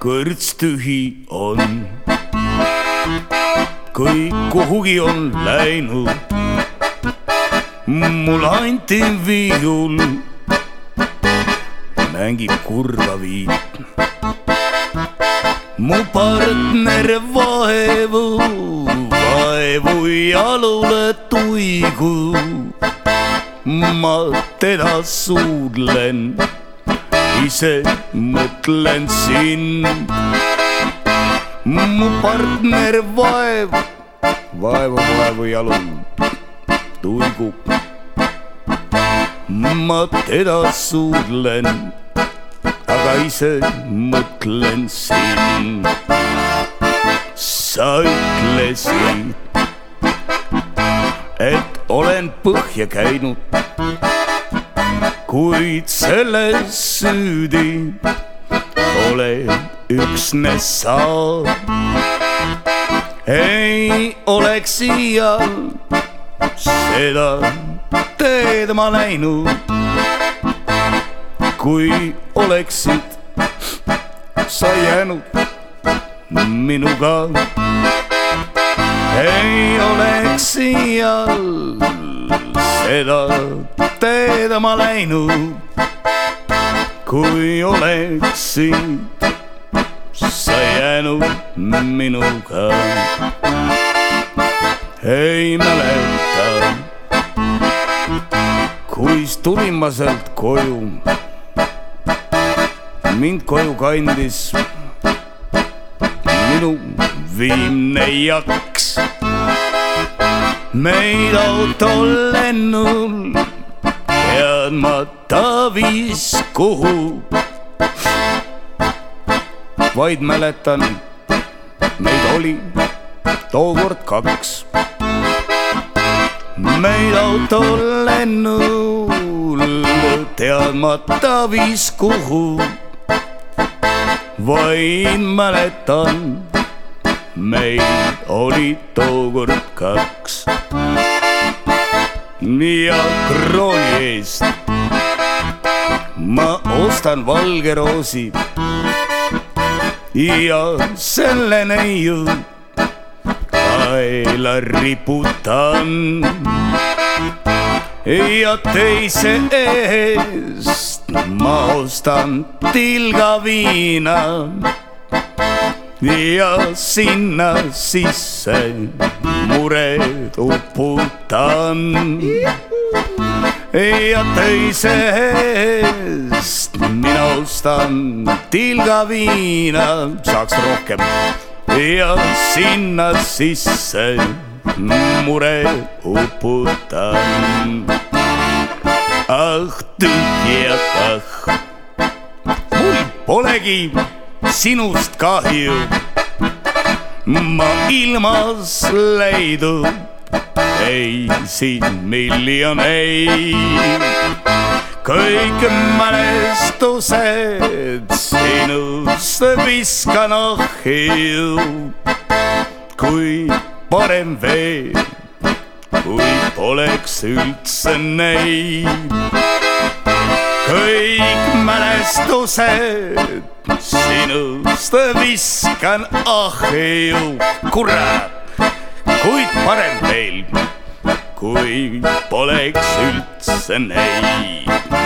kõrts tühi on. kõik kuhugi on läinud, mulle anti viiul, mängib kurva viit. mu partner vaevu, vaevu jalule tuigu ma teda suudlen, ise mõtlen sind. mu partner vaev, vaevu, vaevu jalul tuigub. ma teda suudlen, aga ise mõtlen sind. sa ütlesid, et olen põhja käinud, kuid selles süüdi oled üksnes sa. ei oleks iial seda teed ma näinud, kui oleksid sa jäänud minuga ei oleks iial seda teed ma läinud, kui oleksid sa jäänud minuga. ei mäleta, kuis tulin ma sealt koju, mind koju kandis minu viimne jaks. Meid autol lennul teadmata viis kuhu. vaid mäletan, meid oli tookord kaks. meid autol lennul teadmata viis kuhu vaid mäletan, meid oli tookord kaks. Ja krooni eest. Ma ostan valge roosi. Ja selle neiu kaela riputan. Ja teise eest ma ostan tilga viina ja sinna sisse mured uputan. ja teise eest mina ostan tilga viina, saaks rohkem ja sinna sisse mure uputan. ah tühjad ah, mul polegi sinust kahju. ma ilmas leidub ei siin miljoneid. kõik mälestused sinust viskan ahju, kui parem veel, kui poleks üldse neid. Kõik mälestused sinust viskan ahju, kurat, kuid parem veel, kui poleks üldse neid.